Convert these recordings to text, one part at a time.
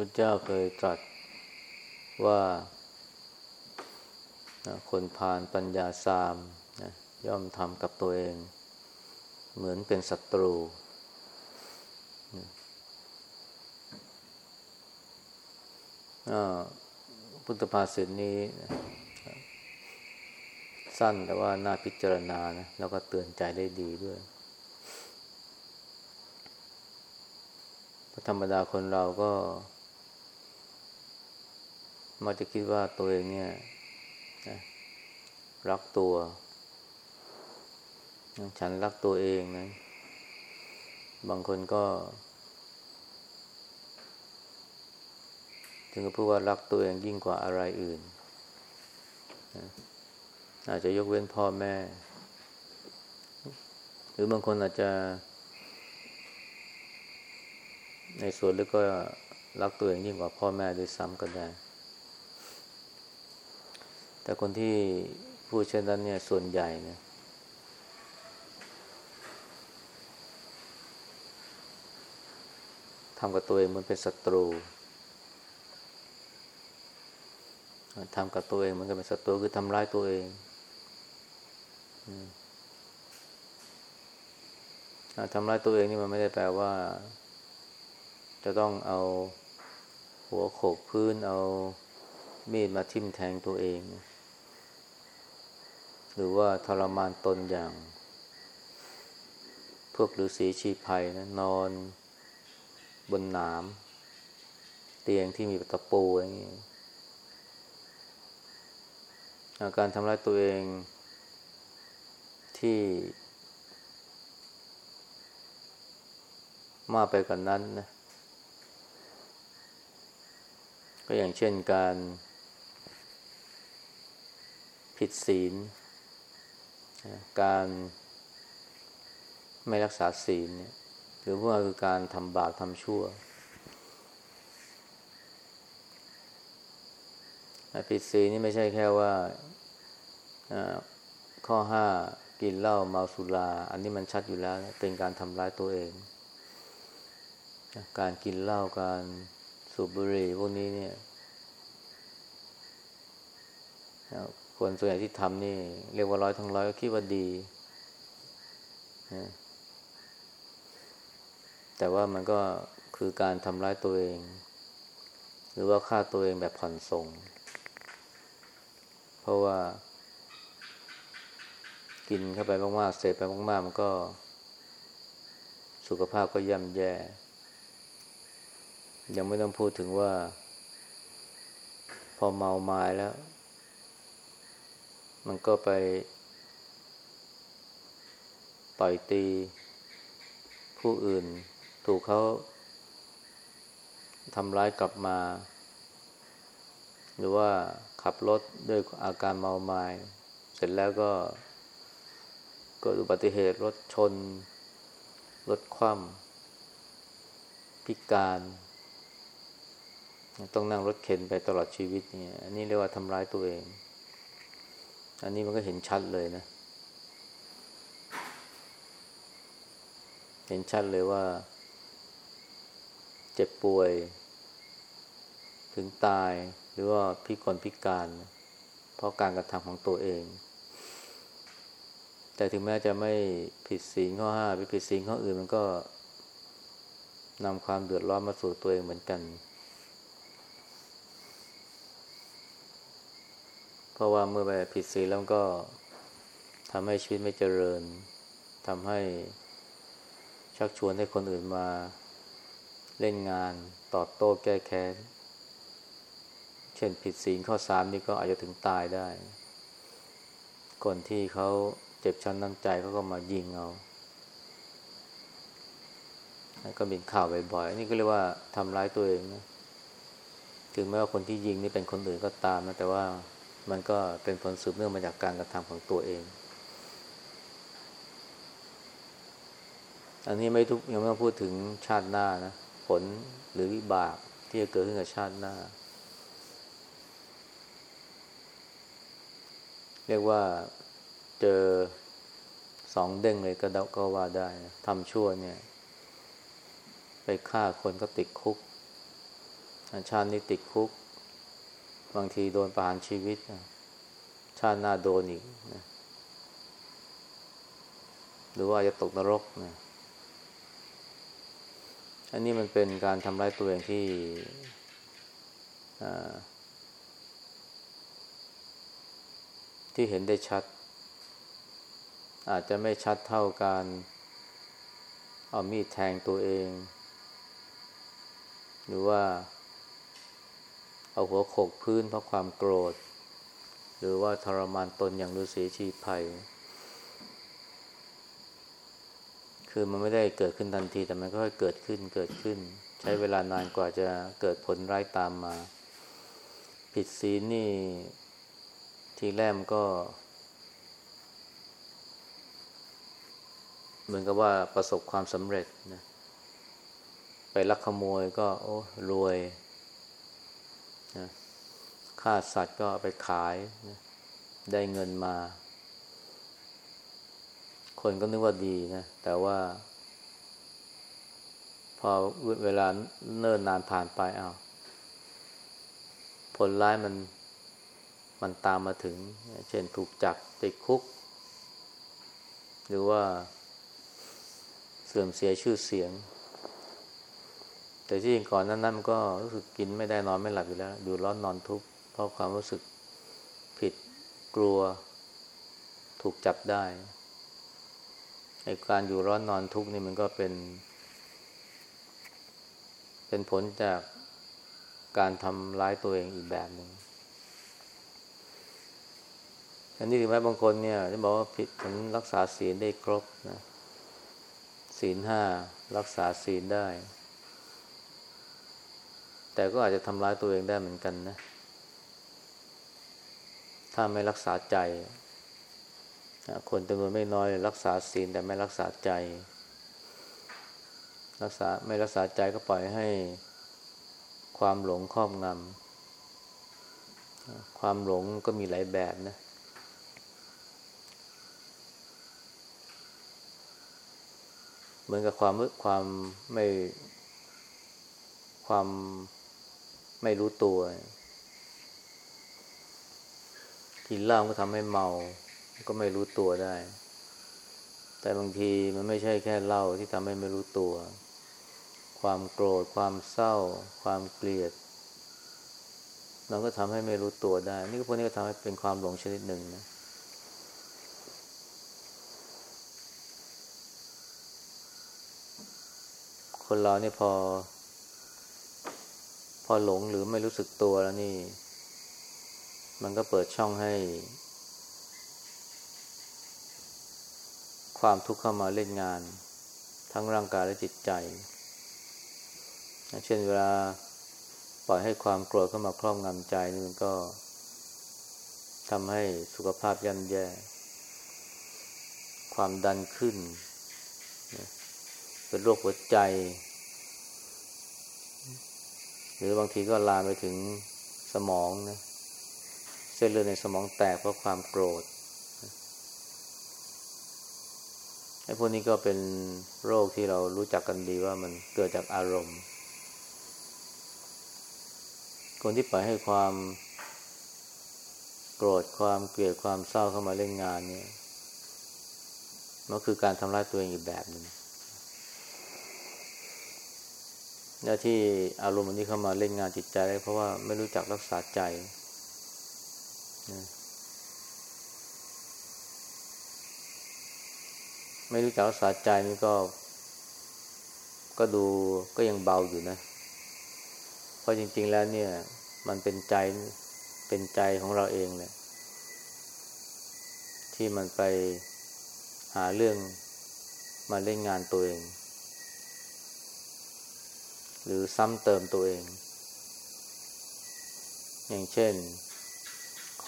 พุทธเจ้าเคยตรัสว่าคนพาลปัญญาสามนะย่อมทำกับตัวเอง เหมือนเป็นศัตรู พุทธภาษิตนี้สั้นแต่ว่าน่าพิจารณานะแล้วก็เตือนใจได้ดีด้วยธรรมดาคนเราก็ มักจะคิดว่าตัวเองเนี่ยรักตัว ฉันรักตัวเองนะ บางคนก็ถึงกับพูดว่ารักตัวเองยิ่งกว่าอะไรอื่น อาจจะยกเว้นพ่อแม่ หรือบางคนอาจจะ ในส่วนลึกก็รักตัวเองยิ่งกว่าพ่อแม่ด้วยซ้ำก็ได้ แต่คนที่พูดเช่นนั้นเนี่ยส่วนใหญ่เนี่ยทำกับตัวเองมันเป็นศัตรูทำกับตัวเองมันก็เป็นศัตรูคือทำร้ายตัวเองทำร้ายตัวเองนี่มันไม่ได้แปลว่า จะต้องเอาหัวโขกพื้นเอามีดมาทิ่มแทงตัวเอง หรือว่าทรมานตนอย่าง พวกฤาษีชีภัยนะนอนบนหนาม เตียงที่มีตะปูอย่างนี้อาการทำร้ายตัวเองที่ มากไปกว่านนั้นนะ ก็อย่างเช่นการผิดศีล การไม่รักษาศีลเนี่ยหรือว่าคือการทำบาปทำชั่วผิดศีลนี่ไม่ใช่แค่ว่าข้อห้ากินเหล้าเมาสุรา อันนี้มันชัดอยู่แล้ว เป็นการทำร้ายตัวเอง การกินเหล้าการสูบบุหรี่พวกนี้เนี่ย คนส่วนใหญ่ที่ทำนี่ เรียกว่าร้อยทั้งร้อยก็คิดว่าดีแต่ว่ามันก็คือการทำร้ายตัวเอง หรือว่าฆ่าตัวเองแบบผ่อนส่ง เพราะว่า กินเข้าไปมากๆเสพไปมากๆ มันก็ สุขภาพก็ย่ำแย่ ยังไม่ต้องพูดถึงว่า พอเมาไม้แล้ว มันก็ไป ต่อยตี ผู้อื่น ถูกเขาทำร้ายกลับมา หรือว่าขับรถด้วยอาการเมาไม้เสร็จแล้วก็เกิดอุบัติเหตุรถชน รถคว่ำพิการ ต้องนั่งรถเข็นไปตลอดชีวิตเนี่ยอันนี้เรียกว่าทำร้ายตัวเอง อันนี้มันก็เห็นชัดเลยนะ เห็นชัดเลยว่า เจ็บป่วย ถึงตายหรือว่าพิกลพิการ เพราะการกระทำของตัวเอง แต่ถึงแม้จะไม่ผิดศีลข้อห้าไปผิดศีลข้ออื่นมันก็นำความเดือดร้อนมาสู่ตัวเองเหมือนกัน เพราะว่าเมื่อไปผิดศีลแล้วก็ทำให้ชีวิตไม่เจริญทำให้ชักชวนให้คนอื่นมาเล่นงานตอบโต้แก้แค้น เช่นผิดศีลข้อสามนี่ก็อาจจะถึงตายได้ คนที่เขาเจ็บช้ำน้ำใจเขาก็มายิงเอาก็มีข่าวบ่อยๆ นี่ก็เรียกว่าทำร้ายตัวเองนะ ถึงแม้ว่าคนที่ยิงนี่เป็นคนอื่นก็ตามนะ แต่ว่า มันก็เป็นผลสืบเนื่องมาจากการกระทำของตัวเอง อันนี้ไม่ทุกยังไม่ต้องพูดถึงชาติหน้านะ ผลหรือวิบากที่จะเกิดขึ้นกับชาติหน้า เรียกว่าเจอสองเด้งเลยก็ก็ว่าได้ทำชั่วเนี่ย ไปฆ่าคนก็ติดคุกชาตินี้ติดคุก บางทีโดนประหารชีวิตชาติหน้าโดนอีกนะหรือว่าจะตกนรกนะอันนี้มันเป็นการทำร้ายตัวเองที่ที่เห็นได้ชัด อาจจะไม่ชัดเท่าการเอามีดแทงตัวเอง หรือว่า เอาหัวโขกพื้นเพราะความโกรธ หรือว่าทรมานตนอย่างฤาษีชีภัยคือมันไม่ได้เกิดขึ้นทันที แต่มันก็ค่อยเกิดขึ้นเกิดขึ้น ใช้เวลานานกว่าจะเกิดผลร้ายตามมา ผิดศีลนี่ ทีแรกก็ เหมือนกับว่าประสบความสำเร็จนะไปลักขโมยก็ โอ้รวย ฆ่าสัตว์ก็ไปขายนะได้เงินมา คนก็นึกว่าดีนะ แต่ว่า พอเวลาเนิ่นนานผ่านไปอา้าวผลร้ายมันมันตามมาถึง เช่นถูกจับติดคุก หรือว่า เสื่อมเสียชื่อเสียง แต่ที่จริงก่อนนั้นนั้นมันก็รู้สึกกินไม่ได้นอนไม่หลับอยู่แล้ว อยู่ร้อนนอนทุกข์ ราะความรู้สึกผิดกลัว ถูกจับได้ไอการอยู่ร้อนนอนทุกข์นี่มันก็เป็น เป็นผลจากการทำร้ายตัวเองอีกแบบหนึ่งอันนี้ถึงแม้บางคนเนี่ยจะบอกว่าผิดถึงรักษาศีลได้ครบนะศีลห้ารักษาศีลได้ แต่ก็อาจจะทำร้ายตัวเองได้เหมือนกันนะ ถ้าไม่รักษาใจ คนจำนวนไม่น้อยรักษาศีลแต่ไม่รักษาใจ รักษาไม่รักษาใจก็ปล่อยให้ความหลงครอบงำความหลงก็มีหลายแบบนะเหมือนกับความความไม่ความไม่รู้ตัว กินเหล้าก็ทำให้เมา ก็ไม่รู้ตัวได้ แต่บางทีมันไม่ใช่แค่เหล้าที่ทำให้ไม่รู้ตัว ความโกรธ ความเศร้า ความเกลียดมันก็ทำให้ไม่รู้ตัวได้ นี่ก็พวกนี้ก็ทำให้เป็นความหลงชนิดหนึ่งนะคนเราเนี่ยพอ พอหลงหรือไม่รู้สึกตัวแล้วนี่ มันก็เปิดช่องให้ ความทุกข์เข้ามาเล่นงาน ทั้งร่างกายและจิตใจ เช่นเวลาปล่อยให้ความโกรธเข้ามาครอบงำใจนี่มันก็ทำให้สุขภาพย่ำแย่ ความดันขึ้น เป็นโรคหัวใจ หรือบางทีก็ลามไปถึงสมองนะ เส้นเลือดในสมองแตกเพราะความโกรธไอ้พวกนี้ก็เป็นโรคที่เรารู้จักกันดีว่ามันเกิดจากอารมณ์ คนที่ปล่อยให้ความโกรธความเกลียดความเศร้าเข้ามาเล่นงานเนี่ยมันคือการทำร้ายตัวเองอีกแบบหนึ่งและที่อารมณ์นี้เข้ามาเล่นงานจิตใจได้เพราะว่าไม่รู้จักรักษาใจ ไม่รู้จักรักษาใจนี่ก็ ก็ดูก็ยังเบาอยู่นะ เพราะจริง ๆ แล้วเนี่ย มันเป็นใจเป็นใจของเราเองแหละที่มันไปหาเรื่องมาเล่นงานตัวเอง หรือซ้ำเติมตัวเอง อย่างเช่น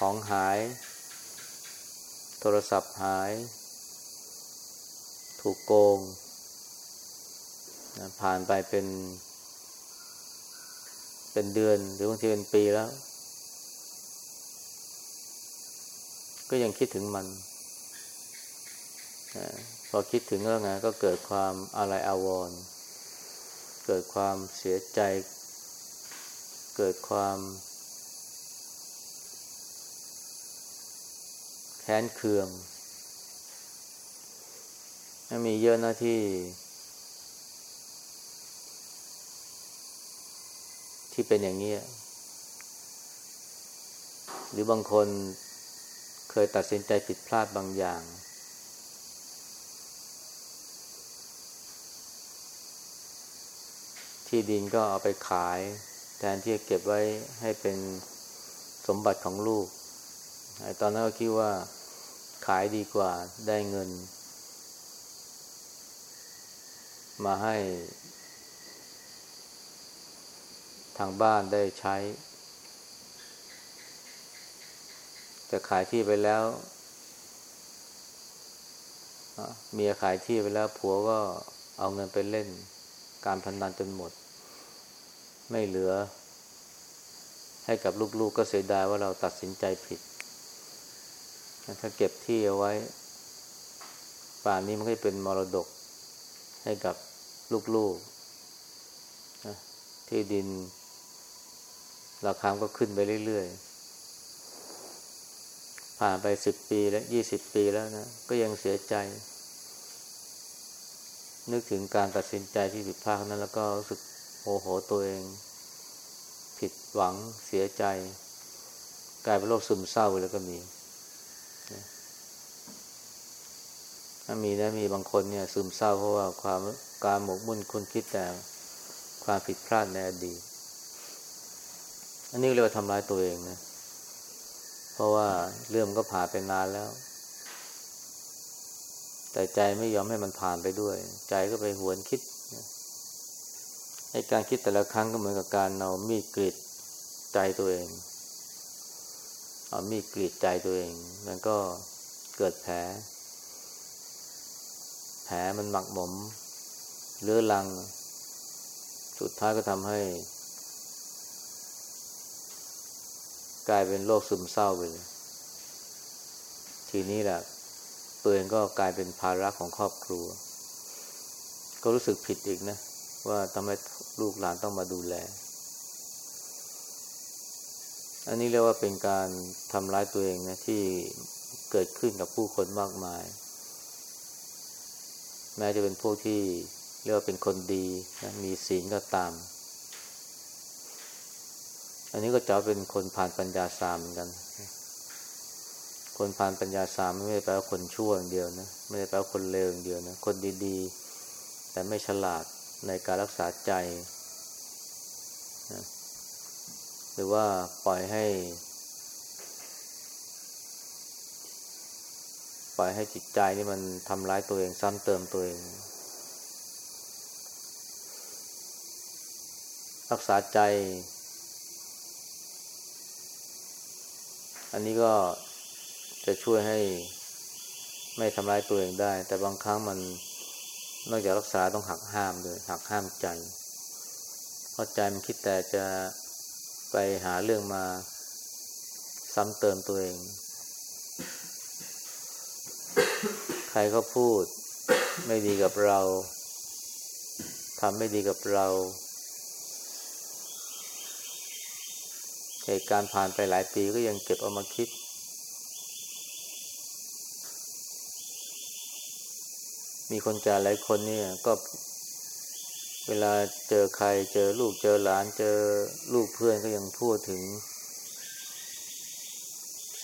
ของหาย โทรศัพท์หาย ถูกโกง ผ่านไปเป็น เป็นเดือนหรือบางทีเป็นปีแล้ว ก็ยังคิดถึงมัน พอคิดถึงแล้วไงก็เกิดความอะไรอาวรณ์เกิดความเสียใจ เกิดความ ค้นเคืองมีเยอะนะที่ ที่เป็นอย่างนี้หรือบางคนเคยตัดสินใจผิดพลาดบางอย่าง ที่ดินก็เอาไปขาย แทนที่จะเก็บไว้ให้เป็นสมบัติของลูกไอ้ตอนนั้นก็คิดว่า ขายดีกว่าได้เงิน มาให้ ทางบ้านได้ใช้ แต่ขายที่ไปแล้วเมียขายที่ไปแล้วผัวก็เอาเงินไปเล่น การพนนันจนหมด ไม่เหลือ ให้กับลูกๆกก็เสียดายว่าเราตัดสินใจผิด ถ้าเก็บที่เอาไว้ ป่านนี้มันก็จะเป็นมรดกให้กับลูกๆที่ดิน ราคาก็ขึ้นไปเรื่อยๆ ผ่านไปสิบปีแล้วยี่สิบปีแล้วนะ ก็ยังเสียใจ นึกถึงการตัดสินใจที่ผิดพลาดนั้น แล้วก็รู้สึกโมโหตัวเอง ผิดหวังเสียใจ กลายเป็นโรคซึมเศร้าไปแล้วก็มี ถ้ามีนะมีบางคนเนี่ย ซึมเศร้าเพราะว่าความการหมกมุ่นคุณคิดแต่ความผิดพลาดในอดีตอันนี้เรียกว่าทำร้ายตัวเองนะ เพราะว่าเรื่องก็ผ่านไปนานแล้ว แต่ใจไม่ยอมให้มันผ่านไปด้วย ใจก็ไปหวนคิดในการคิดแต่ละครั้งก็เหมือนกับการเอามีดกรีดใจตัวเอง เอามีดกรีดใจตัวเอง มันก็เกิดแผล แผลมันหมักหมมเลื้อรัง สุดท้ายก็ทำให้ กลายเป็นโรคซึมเศร้าไปเลยทีนี้แหละตัวเองก็กลายเป็นภาระของครอบครัว ก็รู้สึกผิดอีกนะ ว่าทำไมลูกหลานต้องมาดูแล อันนี้เรียกว่าเป็นการทำร้ายตัวเองนะที่เกิดขึ้นกับผู้คนมากมาย แม้จะเป็นพวกที่เรียกว่าเป็นคนดีนะมีศีลก็ตาม อันนี้ก็จะเป็นคนผ่านปัญญาสามเหมือนกัน คนผ่านปัญญาสามไม่ได้แปลว่าคนชั่วอย่างเดียวนะไม่ได้แปลว่าคนเลวอย่างเดียวนะคนดี ๆ แต่ไม่ฉลาดในการรักษาใจนะห รือว่าปล่อยให้ ปล่อยให้จิตใจนี่มันทำร้ายตัวเองซ้ำเติมตัวเอง รักษาใจ อันนี้ก็จะช่วยให้ไม่ทำร้ายตัวเองได้ แต่บางครั้งมันนอกจากรักษาต้องหักห้ามเลยหักห้ามใจ เพราะใจมันคิดแต่จะ ไปหาเรื่องมาซ้ำเติมตัวเอง ใครก็พูด ไม่ดีกับเราทำไม่ดีกับเรา เหตุการณ์ผ่านไปหลายปีก็ยังเก็บเอามาคิด มีคนจ่าหลายคนเนี่ยก็ เวลาเจอใคร เจอลูกเจอหลานเจอลูกเพื่อนก็ยังพูดถึง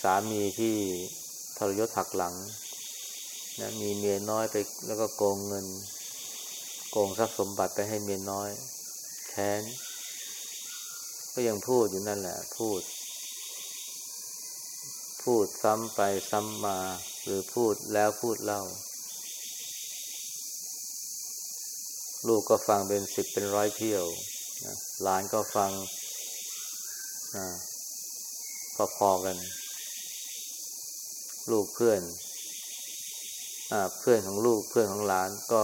สามีที่ทรยศหักหลังนะมีเมียน้อยไปแล้วก็โกงเงิน โกงทรัพย์สมบัติไปให้เมียน้อยแค้น ก็ยังพูดอยู่นั่นแหละ พูด พูดซ้ำไปซ้ำมา หรือพูดแล้วพูดเล่า ลูกก็ฟังเป็นสิบเป็นร้อยเที่ยวนะหลานก็ฟังพอๆกัน ลูกเพื่อนอเพื่อนของลูกเพื่อนของหลานก็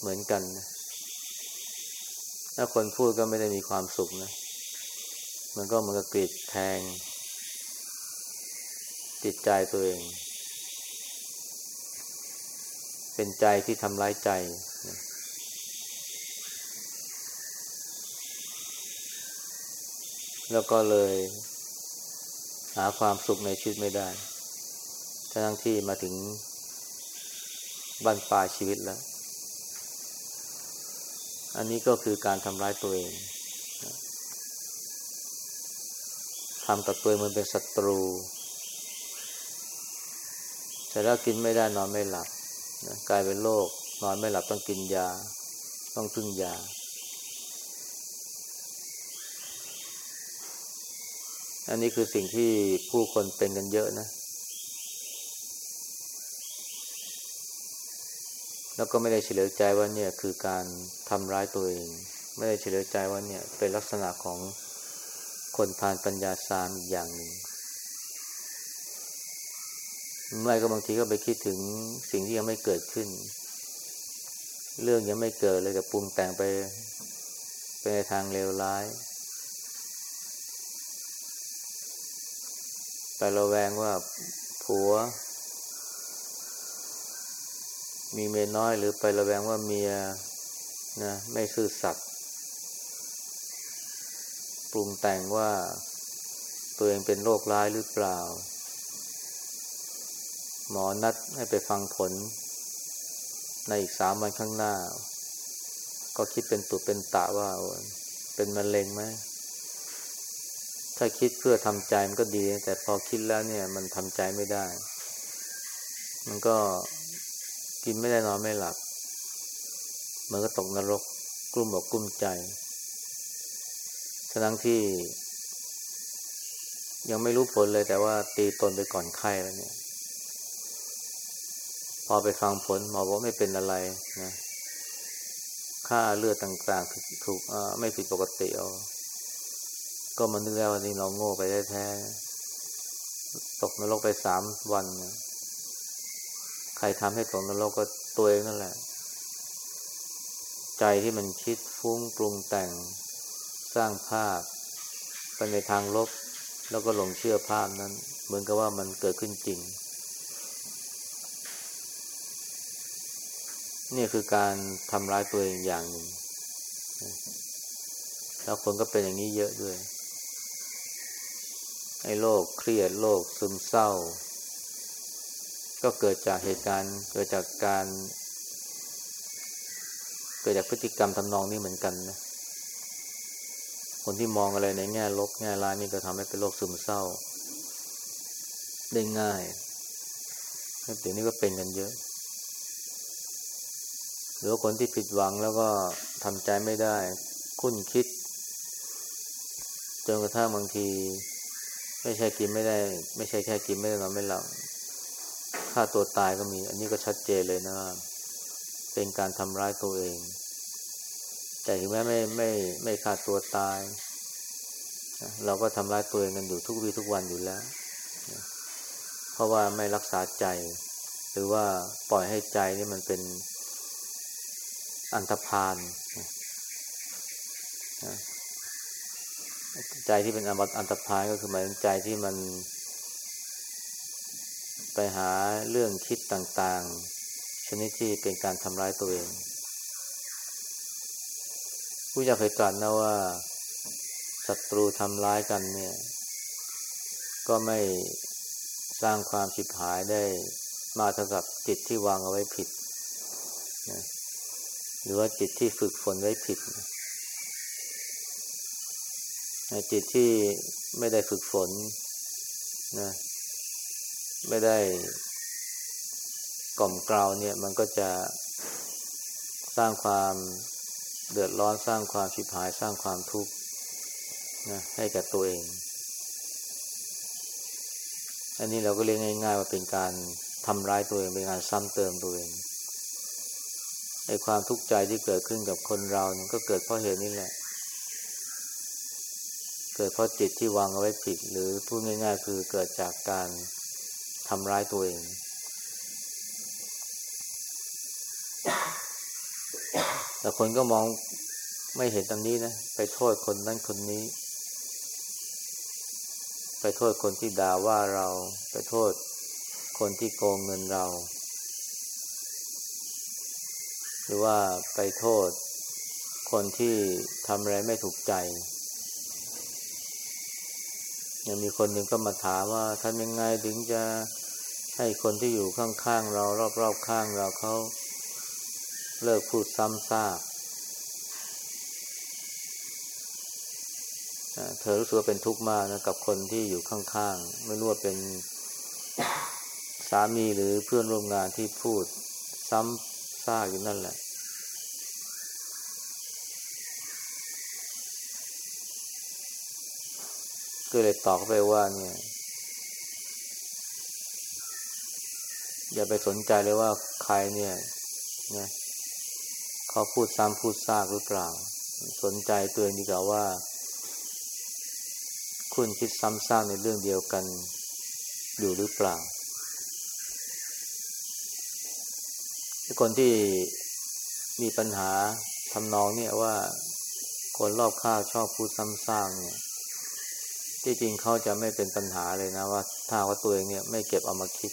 เหมือนกันนะถ้าคนพูดก็ไม่ได้มีความสุขนะมันก็เหมือนกับกรีดแทงจิตใจตัวเอง เป็นใจที่ทำร้ายใจแล้วก็เลย หาความสุขในชีวิตไม่ได้ทั้งที่มาถึงบั้นปลายชีวิตแล้ว อันนี้ก็คือการทำร้ายตัวเองทำกับตัวเองมันเป็นศัตรู แต่ถ้ากินไม่ได้นอนไม่หลับ นะกลายเป็นโรคนอนไม่หลับต้องกินยา ต้องพึ่งยา อันนี้คือสิ่งที่ผู้คนเป็นกันเยอะนะ แล้วก็ไม่ได้เฉลียวใจว่าเนี่ยคือการทำร้ายตัวเอง ไม่ได้เฉลียวใจว่าเนี่ยเป็นลักษณะของคนผ่านปัญญาสามอีกอย่างหนึ่ง ไม่ก็บางทีก็ไปคิดถึงสิ่งที่ยังไม่เกิดขึ้น เรื่องยังไม่เกิดเลยแต่ปรุงแต่งไปไปในทางเลวร้ายไประแวงว่าผัว มีเมียน้อยหรือไประแวงว่าเมียนะไม่ซื่อสัตย์ปรุงแต่งว่าตัวเองเป็นโรคร้ายหรือเปล่า หมอนัดให้ไปฟังผล ในอีกสามวันข้างหน้า ก็คิดเป็นตุเป็นตะว่า เป็นมะเร็งไหมถ้าคิดเพื่อทำใจมันก็ดี แต่พอคิดแล้วเนี่ย มันทำใจไม่ได้ มันก็กินไม่ได้นอนไม่หลับมันก็ตกนรกกลุ้มบอกกลุ้มใจทั้งที่ ยังไม่รู้ผลเลยแต่ว่าตีตนไปก่อนไข้แล้วเนี่ย พอไปฟังผลหมอบอกไม่เป็นอะไรนะค่าเลือดต่างๆ ถูกไม่ผิดปกติเอาก็มันนึกแล้ววันนี้เราโง่ไปแท้ๆตกนรกไปสามวันนะใครทำให้ตกนรกก็ตัวเองนั่นแหละ ใจที่มันคิดฟุ้งปรุงแต่งสร้างภาพไปในทางลบ แล้วก็หลงเชื่อภาพนั้น เหมือนกับว่ามันเกิดขึ้นจริง นี่คือการทำร้ายตัวเองอย่างหนึ่ง แล้วคนก็เป็นอย่างนี้เยอะด้วย ไอ้โรคเครียดโรคซึมเศร้า ก็เกิดจากเหตุการณ์ เกิดจากการ เกิดจากพฤติกรรมทำนองนี้เหมือนกันนะ คนที่มองอะไรในแง่ลบแง่ร้ายนี่ก็ทำให้เป็นโรคซึมเศร้า ได้ง่ายเดี๋ยวนี้ก็เป็นกันเยอะ หรือคนที่ผิดหวังแล้วก็ทำใจไม่ได้ คุ้นคิด จนกระทั่งบางที ไม่ใช่กินไม่ได้ ไม่ใช่แค่กินไม่ได้นอนไม่หลับฆ่าตัวตายก็มี อันนี้ก็ชัดเจนเลยนะ เป็นการทำร้ายตัวเอง แต่ถึงแม้ไม่ไม่ไม่ขาตัวตาย เราก็ทำร้ายตัวเองกันอยู่ทุกวีทุกวันอยู่แล้ว เพราะว่าไม่รักษาใจ หรือว่าปล่อยให้ใจนี่มันเป็น อันธพาลใจที่เป็นอันตพานก็คือหมายถึงใจที่มัน ไปหาเรื่องคิดต่างๆ ชนิดที่เป็นการทำร้ายตัวเองผู้อยากเคยตรัสนะว่าศัตรูทำร้ายกันเนี่ย ก็ไม่สร้างความฉิบหายได้มาเท่ากับจิตที่วางเอาไว้ผิดนะ หรือว่าจิตที่ฝึกฝนไว้ผิดนจิตที่ไม่ได้ฝึกฝนนะไม่ได้กล่อมกล่าวเนี่ย มันก็จะสร้างความเดือดร้อนสร้างความชิบหายสร้างความทุกข์นะให้กับตัวเอง อันนี้เราก็เรียกง่าย ๆ ว่าเป็นการทำร้ายตัวเองเป็นการซ้ำเติมตัวเอง ในความทุกข์ใจที่เกิดขึ้นกับคนเราเนี่ยก็เกิดเพราะเหตุนี้แหละ เกิดเพราะจิตที่วางเอาไว้ผิด หรือพูดง่ายๆ คือเกิดจากการทำร้ายตัวเองแต่คนก็มองไม่เห็นตรงนี้นะ ไปโทษคนนั้นคนนี้ ไปโทษคนที่ด่าว่าเรา ไปโทษคนที่โกงเงินเรา หรือว่าไปโทษ คนที่ทำอะไรไม่ถูกใจ ยังมีคนหนึ่งก็มาถามว่าทำยังไงถึงจะให้คนที่อยู่ข้างๆเรา รอบๆข้างเราเขาเลิกพูดซ้ำซากเธอรู้สึกว่าเป็นทุกข์มากนะกับคนที่อยู่ข้างๆไม่รู้ว่าเป็นสามีหรือเพื่อนร่วมงานที่พูดซ้ำ ซาอยู่นั่นแหละ ก็เลยตอบไปว่าเนี่ย อย่าไปสนใจเลยว่าใครเนี่ยนะเขาพูดซ้ำพูดซากหรือเปล่า สนใจตัวเองดีกว่าว่า คุณคิดซ้ำซากในเรื่องเดียวกันอยู่หรือเปล่า คนที่มีปัญหาทำนองเนี่ยว่าคนรอบข้างชอบพูดซ้ำซากเนี่ย ที่จริงเขาจะไม่เป็นปัญหาเลยนะว่า ถ้าว่าตัวเองเนี่ยไม่เก็บเอามาคิด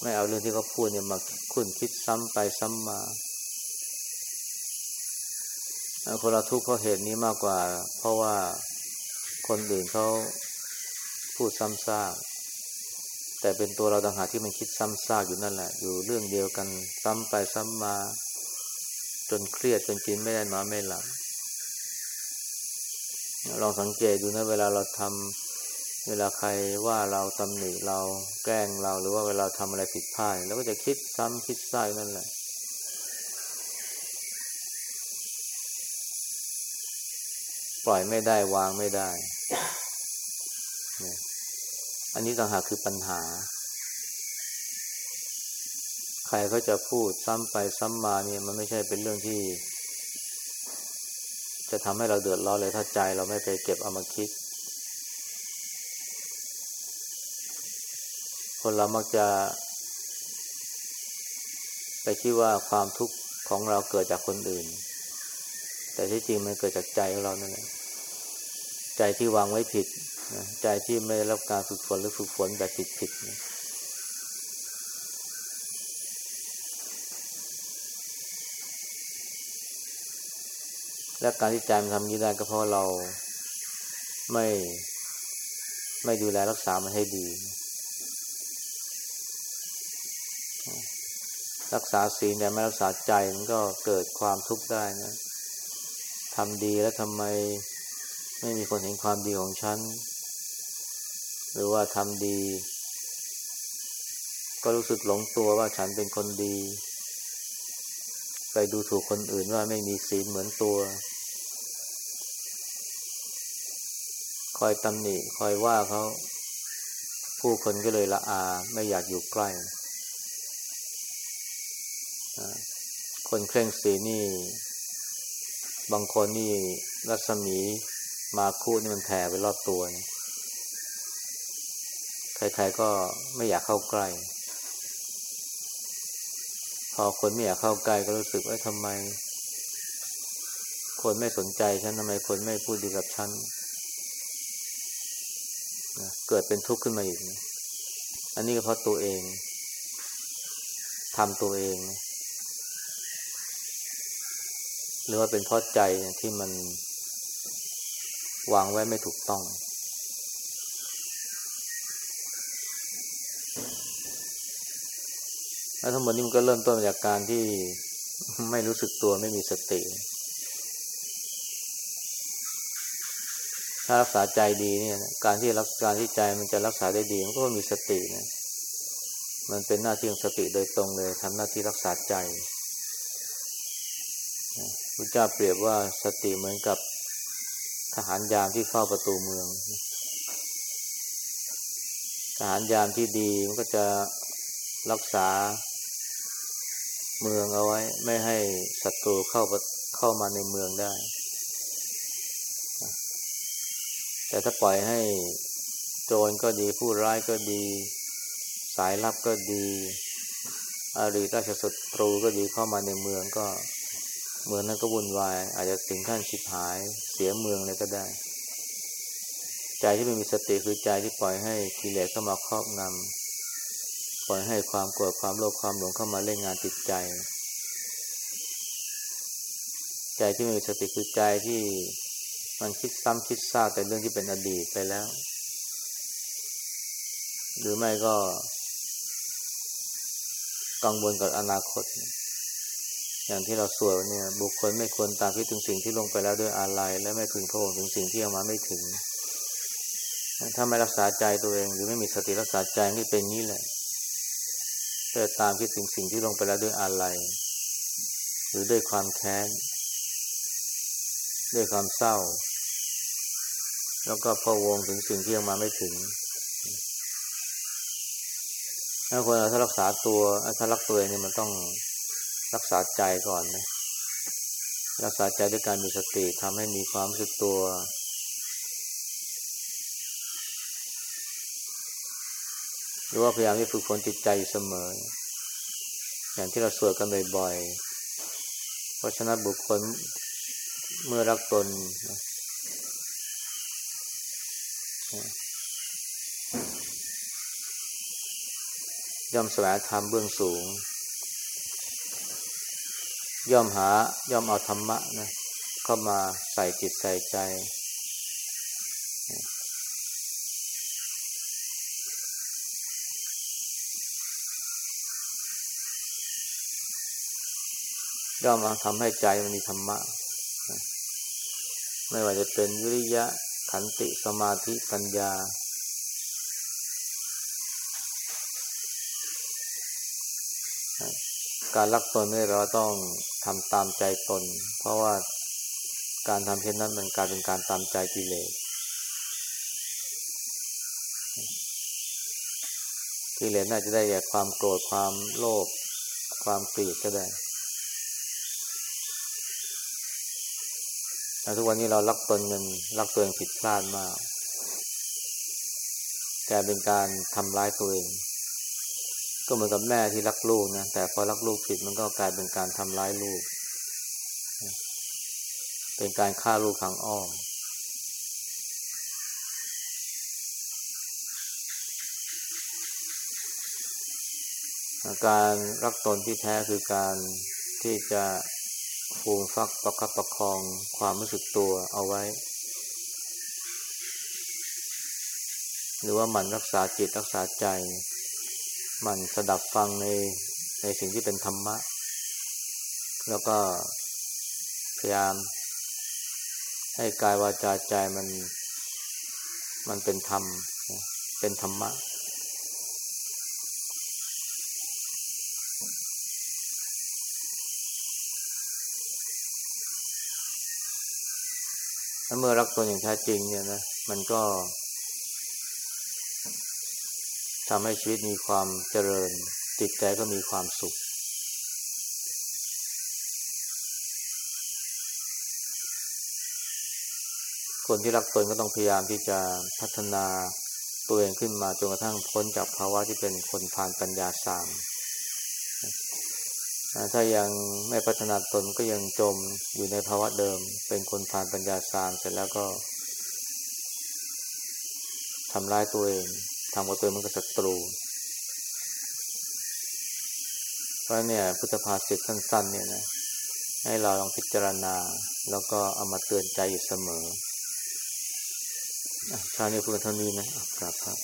ไม่เอาเรื่องที่เขาพูดเนี่ยมาคุณคิดซ้ำไปซ้ำมาคนเราทุกข์เพราะเหตุนี้มากกว่า เพราะว่าคนอื่นเขาพูดซ้ำซาก แต่เป็นตัวเราต่างหากที่มันคิดซ้ำซากอยู่นั่นแหละ อยู่เรื่องเดียวกันซ้ำไปซ้ำมา จนเครียดจนกินไม่ได้นอนไม่หลับลองสังเกตดูนะเวลาเราทำเวลาใครว่าเราตำหนิเราแกล้งเราหรือว่าเวลาทำอะไรผิดพลาดเราก็จะคิดซ้ำคิดซ้ายนั่นแหละปล่อยไม่ได้วางไม่ได้ อันนี้ต่างหากคือปัญหา ใครเขาจะพูดซ้ำไปซ้ำมาเนี่ยมันไม่ใช่เป็นเรื่องที่ จะทำให้เราเดือดร้อนเลยถ้าใจเราไม่ไปเก็บเอามาคิด คนเรามักจะ ไปคิดว่าความทุกข์ของเราเกิดจากคนอื่น แต่ที่จริงมันเกิดจากใจของเรานั่นแหละใจที่วางไว้ผิด ใจที่ไม่รับการฝึกฝนหรือฝึกฝนแบบผิดๆนะและการที่ใจมันทำนี้ได้ก็เพราะเราไม่ไม่ดูแลรักษามันให้ดี รักษาศีลแต่ไม่รักษาใจมันก็เกิดความทุกข์ได้นะทำดีแล้วทำไมไม่มีคนเห็นความดีของฉัน หรือว่าทำดี ก็รู้สึกหลงตัวว่าฉันเป็นคนดี ไปดูถูกคนอื่นว่าไม่มีศีลเหมือนตัว คอยตำหนิคอยว่าเขา ผู้คนก็เลยละอา ไม่อยากอยู่ใกล้ คนเคร่งศีลนี่ บางคนนี่รัศมีมาคูนี่มันแผ่ไปรอบตัวนะ ใครๆก็ไม่อยากเข้าใกล้ พอคนไม่อยากเข้าใกล้ก็รู้สึกว่าทำไม คนไม่สนใจฉันทำไมคนไม่พูดดีกับฉันนะเกิดเป็นทุกข์ขึ้นมาอีกนะอันนี้ก็เพราะตัวเองทำตัวเองนะหรือว่าเป็นเพราะใจที่มันวางไว้ไม่ถูกต้อง แล้วทั้งหมดนี้มันก็เริ่มต้นจากการที่ไม่รู้สึกตัวไม่มีสติ ถ้ารักษาใจดีเนี่ยการที่รักการที่ใจมันจะรักษาได้ดีมันก็มีสตินะมันเป็นหน้าที่ของสติโดยตรงเลยทำหน้าที่รักษาใจพระเจ้าเปรียบว่าสติเหมือนกับทหารยามที่เฝ้าประตูเมือง ทหารยามที่ดีมันก็จะรักษา เมืองเอาไว้ ไม่ให้ศัตรูเข้าเข้ามาในเมืองได้ แต่ถ้าปล่อยให้โจรก็ดีผู้ร้ายก็ดี สายลับก็ดีอารีราชศัตรูก็ดีเข้ามาในเมืองก็เมืองนั้นก็วุ่นวาย อาจจะถึงขั้นชิบหายเสียเมืองเลยก็ได้ ใจที่ไม่มีสติคือใจที่ปล่อยให้กิเลสเข้ามาครอบงำ ปล่อยให้ความโกรธความโลภความหลงเข้ามาเล่นงานจิตใจ ใจที่มีสติคือใจที่มันคิดซ้ำคิดซากแต่เรื่องที่เป็นอดีตไปแล้ว หรือไม่ก็ กังวลกับอนาคต อย่างที่เราสวดเนี่ย บุคคลไม่ควรตามคิดถึงสิ่งที่ลงไปแล้วด้วยอาลัยและไม่พึงพระองถึงสิ่งที่ยังมาไม่ถึง ถ้าไม่รักษาใจตัวเอง หรือไม่มีสติรักษาใจนี่เป็นนี้แหละ จะตามคิดถึงสิ่งที่ลงไปแล้วด้วยอาลัยหรือด้วยความแค้น ด้วยความเศร้า แล้วก็พะวงถึงสิ่งที่ยังมาไม่ถึงถ้าคนถ้ารักษาตัวถ้ารักตัวเองนี่ยมันต้องรักษาใจก่อนนะรักษาใจด้วยการมีสติทำให้มีความรู้สึกตัว หรือว่าพยายามที่ฝึกฝนจิตใจอยู่เสมอ อย่างที่เราสวดกันบ่อยๆเพราะฉะนั้นบุคคลเมื่อรักตน ย่อมแสวงธรรมเบื้องสูง ย่อมหาย่อมเอาธรรมะนะเข้ามาใส่จิตใส่ใจ ย่อมาทำให้ใจมันมีธรรมะ ไม่ว่าจะเป็นวิริยะขันติสมาธิปัญญา การรักตนไม่เราต้องทำตามใจตน เพราะว่าการทำเช่นนั้นมันกลายเป็นการตามใจกิเลสกิเลสน่าจะได้แก่ความโกรธความโลภความเกลียดก็ได้ แต่ทุกวันนี้เรารักตนเงินรักตัวเองผิดพลาดมากกลายเป็นการทำร้ายตัวเอง ก็เหมือนกับแม่ที่รักลูกนะ แต่พอรักลูกผิดมันก็กลายเป็นการทำร้ายลูก เป็นการฆ่าลูกทางอ้อม การรักตนที่แท้คือการที่จะ ฟูมฟักประคับประคองความรู้สึกตัวเอาไว้ หรือว่ามันรักษาจิตรักษาใจมันสดับฟังในในสิ่งที่เป็นธรรมะ แล้วก็พยายาม ให้กายวาจาใจมัน มันเป็นธรรม เป็นธรรมะ เมื่อรักตนอย่างแท้จริงเนี่ยนะ มันก็ทำให้ชีวิตมีความเจริญ จิตใจก็มีความสุข คนที่รักตนก็ต้องพยายามที่จะพัฒนาตัวเองขึ้นมาจนกระทั่งพ้นจากภาวะที่เป็นคนผ่านปัญญาสาม ถ้ายังไม่พัฒนาตนก็ยังจมอยู่ในภาวะเดิม เป็นคนผ่านปัญญาสามเสร็จแล้วก็ทำร้ายตัวเองทำกับตัวมันก็ศัตรูเพราะเนี่ย พุทธภาษิตสั้น ๆ เนี่ยนะให้เราลองพิจารณา แล้วก็เอามาเตือนใจอยู่เสมอชาเนี่ยพูดเท่านี้นะกราบครับ